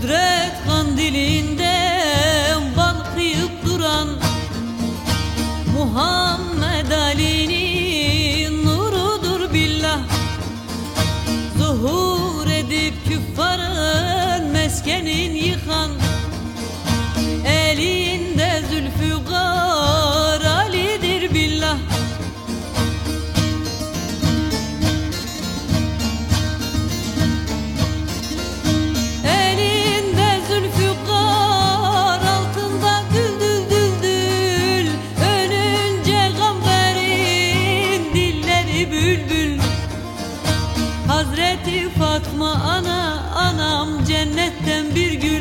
kudret cennetten bir gün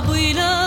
为了。